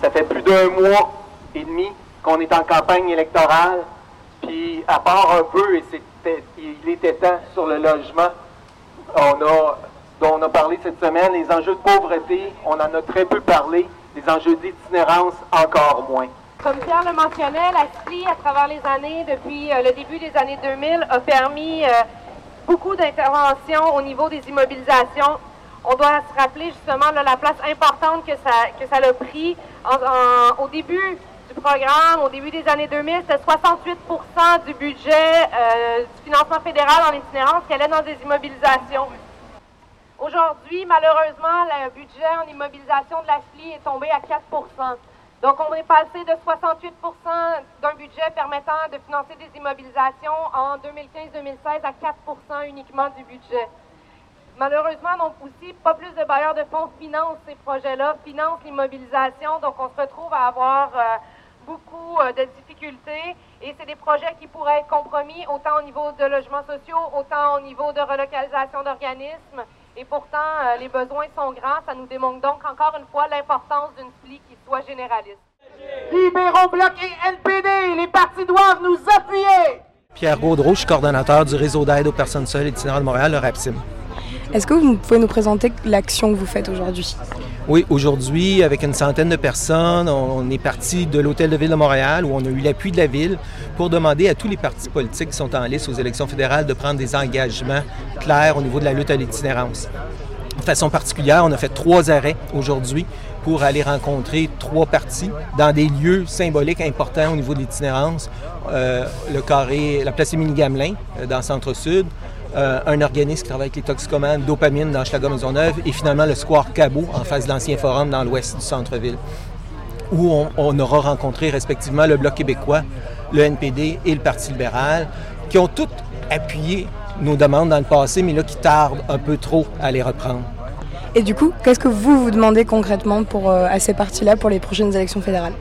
Ça fait plus d'un mois et demi qu'on est en campagne électorale, puis à part un peu, et il était temps sur le logement, on a, dont on a parlé cette semaine, les enjeux de pauvreté, on en a très peu parlé, les enjeux d'itinérance encore moins. Comme Pierre le mentionnait, la CLI, à travers les années, depuis euh, le début des années 2000, a permis euh, beaucoup d'interventions au niveau des immobilisations. On doit se rappeler justement la place importante que ça, que ça a pris au début du programme, au début des années 2000, c'était 68% du budget euh, du financement fédéral en itinérance qui allait dans des immobilisations. Aujourd'hui, malheureusement, le budget en immobilisation de la FLI est tombé à 4% donc, on est passé de 68% d'un budget permettant de financer des immobilisations en 2015-2016 à 4% uniquement du budget. Malheureusement, donc aussi, pas plus de bailleurs de fonds financent ces projets-là, financent l'immobilisation. Donc, on se retrouve à avoir euh, beaucoup euh, de difficultés et c'est des projets qui pourraient être compromis autant au niveau de logements sociaux, autant au niveau de relocalisation d'organismes. Et pourtant, euh, les besoins sont grands. Ça nous démontre donc encore une fois l'importance d'une FLI qui soit généraliste. Libéraux, Bloc et NPD, les partis doivent nous appuyer. Pierre Gaudreau, je suis coordonnateur du réseau d'aide aux personnes seules itinérantes de Montréal, le RAPSIM. Est-ce que vous pouvez nous présenter l'action que vous faites aujourd'hui? Oui, aujourd'hui, avec une centaine de personnes, on est parti de l'Hôtel de Ville de Montréal où on a eu l'appui de la Ville pour demander à tous les partis politiques qui sont en liste aux élections fédérales de prendre des engagements clairs au niveau de la lutte à l'itinérance. De façon particulière, on a fait trois arrêts aujourd'hui pour aller rencontrer trois partis dans des lieux symboliques importants au niveau de l'itinérance. Euh, le carré, la place Émilie-Gamelin, euh, dans le centre-sud, euh, un organisme qui travaille avec les toxicomanes, Dopamine dans Schlager-Maisonneuve et finalement le Square Cabot en face de l'ancien forum dans l'ouest du centre-ville, où on, aura rencontré respectivement le Bloc québécois, le NPD et le Parti libéral, qui ont tous appuyé nos demandes dans le passé, mais là qui tardent un peu trop à les reprendre. Et du coup, qu'est-ce que vous vous demandez concrètement pour, euh, à ces partis-là pour les prochaines élections fédérales?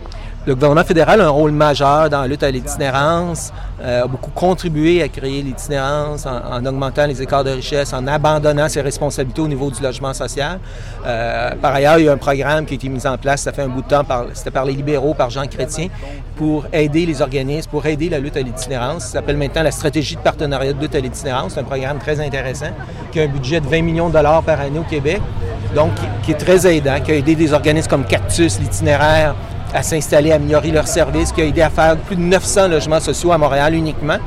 Le gouvernement fédéral a un rôle majeur dans la lutte à l'itinérance, euh, a beaucoup contribué à créer l'itinérance en, augmentant les écarts de richesse, en abandonnant ses responsabilités au niveau du logement social. Euh, par ailleurs, il y a un programme qui a été mis en place, ça fait un bout de temps, c'était par les libéraux, par Jean Chrétien, pour aider les organismes, pour aider la lutte à l'itinérance. Ça s'appelle maintenant la stratégie de partenariat de lutte à l'itinérance. C'est un programme très intéressant qui a un budget de 20 millions de dollars par année au Québec, donc qui est très aidant, qui a aidé des organismes comme Cactus, l'itinéraire, à s'installer, à améliorer leurs services, qui a aidé à faire plus de 900 logements sociaux à Montréal uniquement.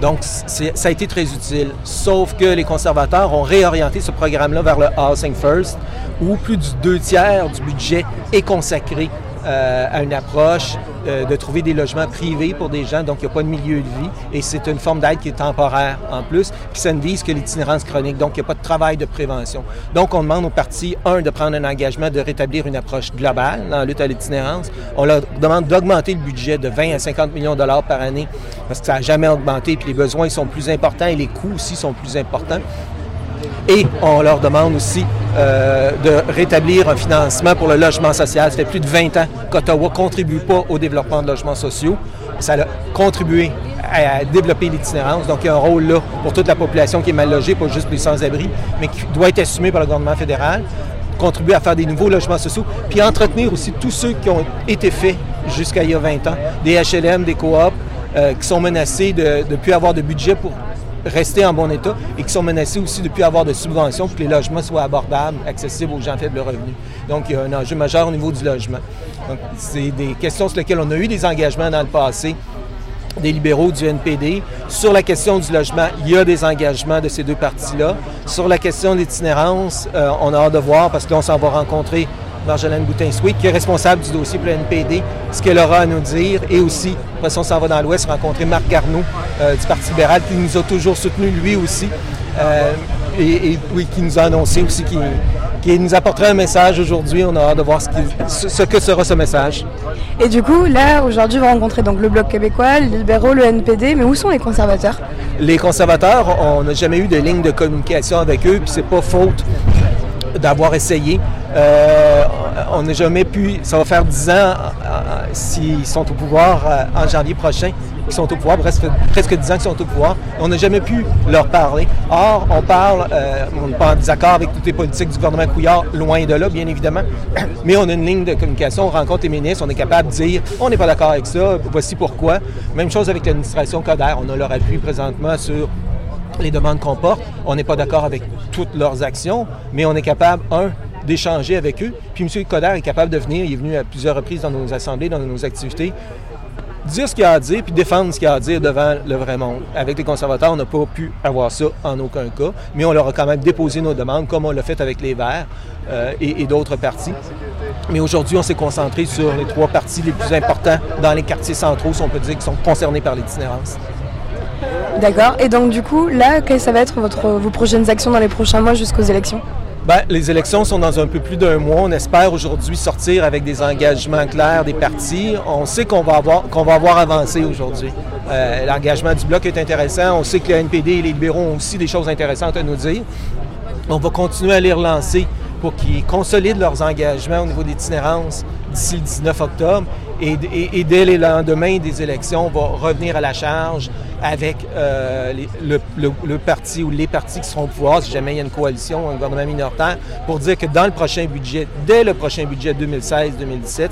Donc, ça a été très utile. Sauf que les conservateurs ont réorienté ce programme-là vers le Housing First, où plus du deux tiers du budget est consacré euh, à une approche euh, de trouver des logements privés pour des gens, donc il n'y a pas de milieu de vie. Et c'est une forme d'aide qui est temporaire en plus. Puis ça ne vise que l'itinérance chronique, donc il n'y a pas de travail de prévention. Donc on demande aux partis, un, de prendre un engagement de rétablir une approche globale dans la lutte à l'itinérance. On leur demande d'augmenter le budget de 20 à 50 millions de dollars par année parce que ça n'a jamais augmenté, puis les besoins sont plus importants et les coûts aussi sont plus importants. Et on leur demande aussi euh, de rétablir un financement pour le logement social. Ça fait plus de 20 ans qu'Ottawa ne contribue pas au développement de logements sociaux. Ça a contribué à développer l'itinérance. Donc, il y a un rôle là pour toute la population qui est mal logée, pas juste les sans-abri, mais qui doit être assumé par le gouvernement fédéral contribuer à faire des nouveaux logements sociaux, puis entretenir aussi tous ceux qui ont été faits jusqu'à il y a 20 ans, des HLM, des coops, euh, qui sont menacés de ne plus avoir de budget pour rester en bon état et qui sont menacés aussi de ne plus avoir de subventions pour que les logements soient abordables, accessibles aux gens faibles revenus. Donc, il y a un enjeu majeur au niveau du logement. Donc, c'est des questions sur lesquelles on a eu des engagements dans le passé des libéraux du NPD. Sur la question du logement, il y a des engagements de ces deux partis-là. Sur la question de l'itinérance, euh, on a hâte de voir parce que on s'en va rencontrer Marjolaine Boutin-Sweet, qui est responsable du dossier pour le NPD, ce qu'elle aura à nous dire. Et aussi, après on s'en va dans l'Ouest, rencontrer Marc Garneau euh, du Parti libéral, qui nous a toujours soutenu lui aussi. Euh, et, oui, qui nous a annoncé aussi qu'il nous apporterait un message aujourd'hui. On a hâte de voir ce, ce, que sera ce message. Et du coup, là, aujourd'hui, on va rencontrer donc le Bloc québécois, les libéraux, le NPD, mais où sont les conservateurs? Les conservateurs, on n'a jamais eu de ligne de communication avec eux, puis c'est pas faute d'avoir essayé. Euh, on n'a jamais pu, ça va faire dix ans, s'ils sont au pouvoir en janvier prochain, ils sont au pouvoir, presque, presque 10 ans qu'ils sont au pouvoir. On n'a jamais pu leur parler. Or, on parle, on n'est pas en désaccord avec toutes les politiques du gouvernement Couillard, loin de là, bien évidemment, mais on a une ligne de communication, on rencontre les ministres, on est capable de dire on n'est pas d'accord avec ça, voici pourquoi. Même chose avec l'administration Coder, on a leur appui présentement sur les demandes qu'on porte. On n'est pas d'accord avec toutes leurs actions, mais on est capable, un, d'échanger avec eux. Puis M. Coder est capable de venir, il est venu à plusieurs reprises dans nos assemblées, dans nos activités, dire ce qu'il a à dire, puis défendre ce qu'il a à dire devant le vrai monde. Avec les conservateurs, on n'a pas pu avoir ça en aucun cas, mais on leur a quand même déposé nos demandes, comme on l'a fait avec les Verts euh, et, d'autres partis. Mais aujourd'hui, on s'est concentré sur les trois partis les plus importants dans les quartiers centraux, si on peut dire, qui sont concernés par l'itinérance. D'accord. Et donc, du coup, là, quelles ça va être votre, vos prochaines actions dans les prochains mois jusqu'aux élections? Bien, les élections sont dans un peu plus d'un mois. On espère aujourd'hui sortir avec des engagements clairs des partis. On sait qu'on va avoir qu'on va avoir avancé aujourd'hui. Euh, l'engagement du bloc est intéressant. On sait que le NPD et les libéraux ont aussi des choses intéressantes à nous dire. On va continuer à les relancer pour qu'ils consolident leurs engagements au niveau d'itinérance d'ici le 19 octobre. Et, dès les lendemains des élections, on va revenir à la charge avec euh, le, parti ou les partis qui seront au pouvoir, si jamais il y a une coalition, un gouvernement minoritaire, pour dire que dans le prochain budget, dès le prochain budget 2016-2017,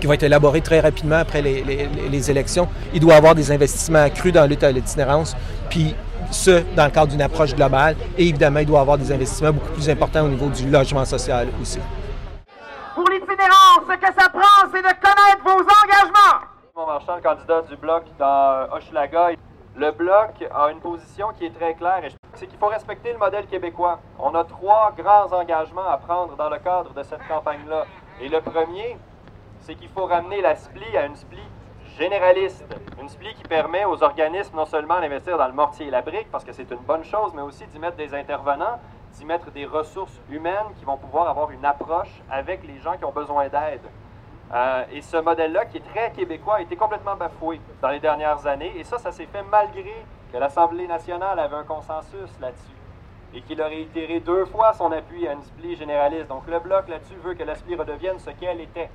qui va être élaboré très rapidement après les, élections, il doit y avoir des investissements accrus dans la lutte à l'itinérance, puis ce, dans le cadre d'une approche globale. Et évidemment, il doit y avoir des investissements beaucoup plus importants au niveau du logement social aussi. Ce que ça prend, c'est de connaître vos engagements. Mon marchand, le candidat du Bloc dans Hochelaga, le Bloc a une position qui est très claire, c'est qu'il faut respecter le modèle québécois. On a trois grands engagements à prendre dans le cadre de cette campagne-là. Et le premier, c'est qu'il faut ramener la SPLI à une SPLI généraliste. Une SPLI qui permet aux organismes non seulement d'investir dans le mortier et la brique, parce que c'est une bonne chose, mais aussi d'y mettre des intervenants, d'y mettre des ressources humaines qui vont pouvoir avoir une approche avec les gens qui ont besoin d'aide. Euh, et ce modèle-là, qui est très québécois, a été complètement bafoué dans les dernières années. Et ça, ça s'est fait malgré que l'Assemblée nationale avait un consensus là-dessus et qu'il a réitéré deux fois son appui à une SPLI généraliste. Donc le Bloc là-dessus veut que la SPLI redevienne ce qu'elle était.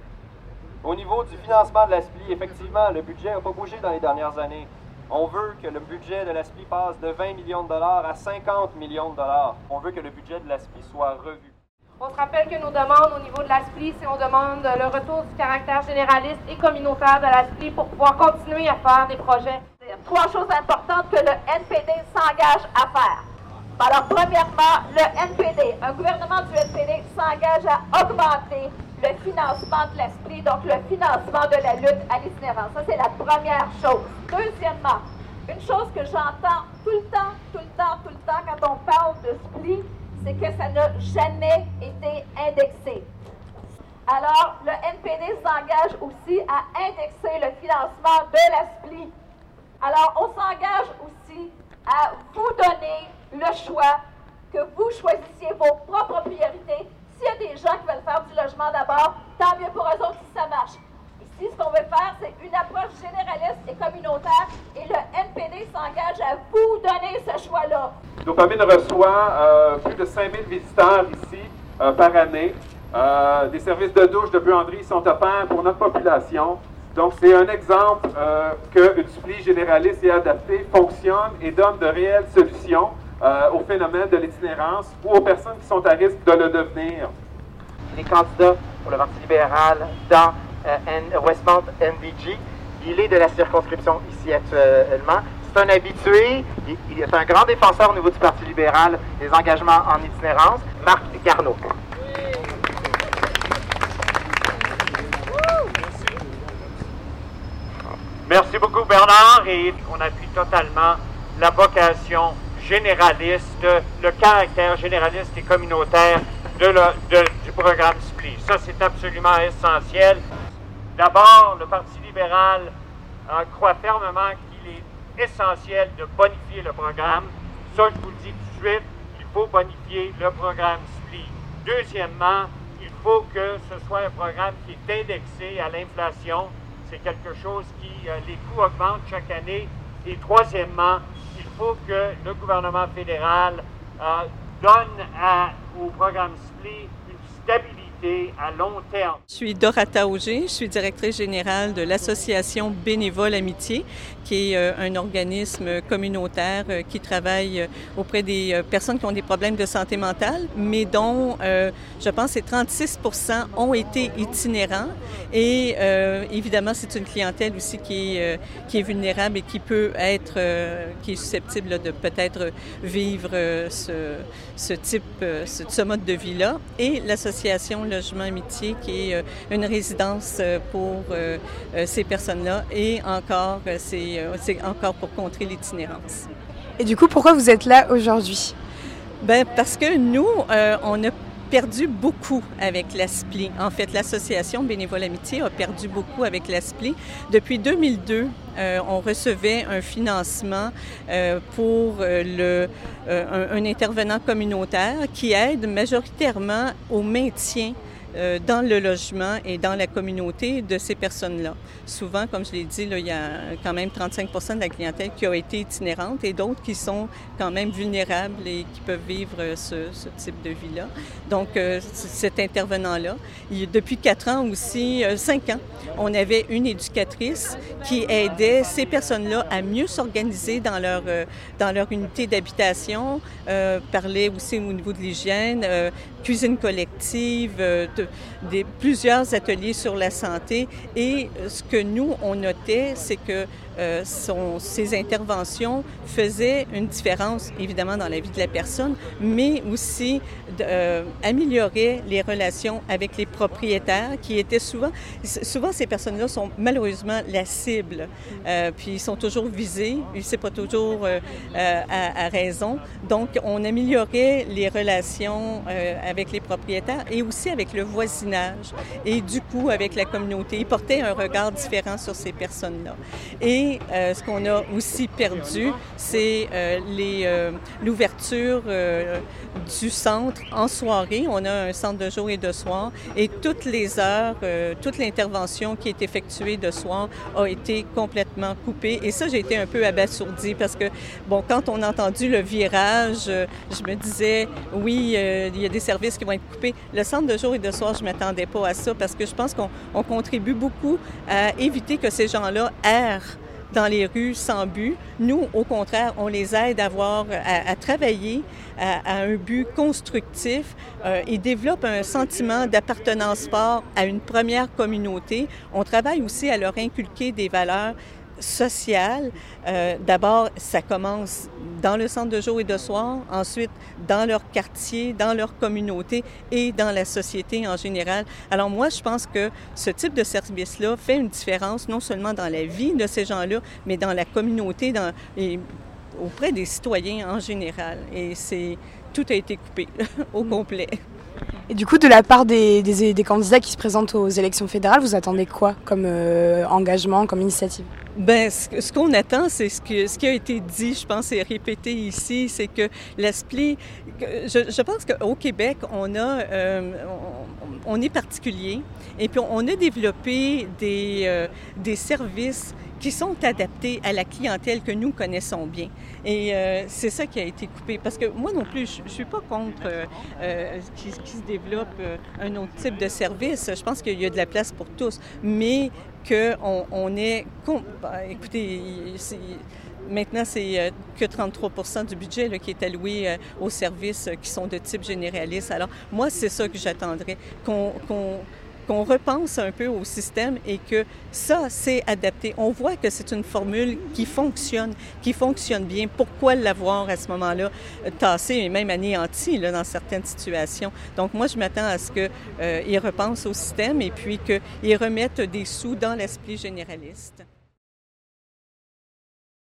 Au niveau du financement de la SPLI, effectivement, le budget n'a pas bougé dans les dernières années. On veut que le budget de la SPLI passe de 20 millions de dollars à 50 millions de dollars. On veut que le budget de la SPLI soit revu. On se rappelle que nos demandes au niveau de la SPLI, c'est on demande le retour du caractère généraliste et communautaire de la SPLI pour pouvoir continuer à faire des projets. Il y a trois choses importantes que le NPD s'engage à faire. Alors, premièrement, le NPD, un gouvernement du NPD s'engage à augmenter le financement de l'esprit, donc le financement de la lutte à l'itinérance. Ça, c'est la première chose. Deuxièmement, une chose que j'entends tout le temps, tout le temps, tout le temps quand on parle de SPLI, c'est que ça n'a jamais été indexé. Alors, le NPD s'engage aussi à indexer le financement de la SPLI. Alors, on s'engage aussi à vous donner le choix, que vous choisissiez vos propres priorités des gens qui veulent faire du logement d'abord, tant mieux pour eux autres si ça marche. Ici, ce qu'on veut faire, c'est une approche généraliste et communautaire et le NPD s'engage à vous donner ce choix-là. Dopamine reçoit euh, plus de 5000 visiteurs ici euh, par année. Euh, des services de douche, de buanderie sont offerts pour notre population. Donc, c'est un exemple qu'une supplie généraliste et adaptée fonctionne et donne de réelles solutions euh, au phénomène de l'itinérance ou aux personnes qui sont à risque de le devenir. Les candidats pour le Parti libéral dans euh, Westmount NDG, il est de la circonscription ici actuellement. C'est un habitué, il, est un grand défenseur au niveau du Parti libéral des engagements en itinérance, Marc Garneau. Merci beaucoup Bernard et on appuie totalement la vocation généraliste, le caractère généraliste et communautaire de du programme SPLI. Ça, c'est absolument essentiel. D'abord, le Parti libéral croit fermement qu'il est essentiel de bonifier le programme. Ça, je vous le dis tout de suite, il faut bonifier le programme SPLI. Deuxièmement, il faut que ce soit un programme qui est indexé à l'inflation. C'est quelque chose qui, euh, les coûts augmentent chaque année. Et troisièmement, il faut que le gouvernement fédéral euh, donne au programme SPLI une stabilité Je suis Dorata Auger, je suis directrice générale de l'association Bénévole Amitié, qui est euh, un organisme communautaire euh, qui travaille euh, auprès des personnes qui ont des problèmes de santé mentale, mais dont je pense que 36% ont été itinérants. Et évidemment, c'est une clientèle aussi qui est, vulnérable et qui peut être, qui est susceptible de peut-être vivre ce, ce type, ce, ce mode de vie-là. Et l'association Logement Amitié, qui est une résidence pour ces personnes-là. Et encore, c'est euh, encore pour contrer l'itinérance. Et du coup, pourquoi vous êtes là aujourd'hui? Bien, parce que nous, euh, on a perdu beaucoup avec l'ASPLI. En fait, l'association Bénévole Amitié a perdu beaucoup avec l'ASPLI. Depuis 2002, euh, on recevait un financement pour le, un, intervenant communautaire qui aide majoritairement au maintien euh, dans le logement et dans la communauté de ces personnes-là. Souvent, comme je l'ai dit, là, il y a quand même 35% de la clientèle qui a été itinérante et d'autres qui sont quand même vulnérables et qui peuvent vivre ce, ce type de vie-là. Donc, euh, cet intervenant-là, depuis quatre ans aussi, euh, cinq ans, on avait une éducatrice qui aidait ces personnes-là à mieux s'organiser dans leur, dans leur unité d'habitation, parlait aussi au niveau de l'hygiène, cuisine collective, des, plusieurs ateliers sur la santé. Et euh, ce que nous, on notait, c'est que euh, son, ces interventions faisaient une différence, évidemment, dans la vie de la personne, mais aussi euh, amélioraient les relations avec les propriétaires qui étaient souvent, souvent ces personnes-là sont malheureusement la cible, euh, puis ils sont toujours visés, c'est pas toujours euh, à, à, raison. Donc, on améliorait les relations avec les propriétaires et aussi avec le voisinage et du coup avec la communauté. Ils portaient un regard différent sur ces personnes-là. Et euh, ce qu'on a aussi perdu, c'est euh, euh, l'ouverture du centre en soirée. On a un centre de jour et de soir et toutes les heures, toute l'intervention qui est effectuée de soir a été complètement coupée. Et ça, j'ai été un peu abasourdie parce que, bon, quand on a entendu le virage, je me disais, oui, il y a des services qui vont être coupés. Le centre de jour et de soir, je ne m'attendais pas à ça parce que je pense qu'on contribue beaucoup à éviter que ces gens-là errent dans les rues sans but. Nous, au contraire, on les aide à, avoir, à, travailler à, un but constructif. Euh, ils développent un sentiment d'appartenance fort à une première communauté. On travaille aussi à leur inculquer des valeurs sociales. Euh, D'abord, ça commence dans le centre de jour et de soir, ensuite dans leur quartier, dans leur communauté et dans la société en général. Alors moi, je pense que ce type de service-là fait une différence non seulement dans la vie de ces gens-là, mais dans la communauté et auprès des citoyens en général. Et c'est tout a été coupé au complet. Et du coup, de la part des, candidats qui se présentent aux élections fédérales, vous attendez quoi comme euh, engagement, comme initiative? Ben, ce, qu'on attend, c'est ce, qui a été dit, je pense, et répété ici, c'est que l'esprit, je, pense qu'au Québec, on a, euh, on, est particulier, et puis on a développé des, euh, des services qui sont adaptés à la clientèle que nous connaissons bien. Et euh, c'est ça qui a été coupé. Parce que moi non plus, je ne suis pas contre euh, euh qui, qui, se développe euh, un autre type de service. Je pense qu'il y a de la place pour tous. Mais qu'on on est... Ben, écoutez, Maintenant, c'est que 33 du budget là, qui est alloué aux services qui sont de type généraliste. Alors, moi, c'est ça que j'attendrais, qu'on qu'on repense un peu au système et que ça, c'est adapté. On voit que c'est une formule qui fonctionne, qui fonctionne bien. Pourquoi l'avoir à ce moment-là tassé et même anéanti là, dans certaines situations? Donc moi, je m'attends à ce qu'ils euh, repensent au système et puis qu'ils remettent des sous dans l'esprit généraliste.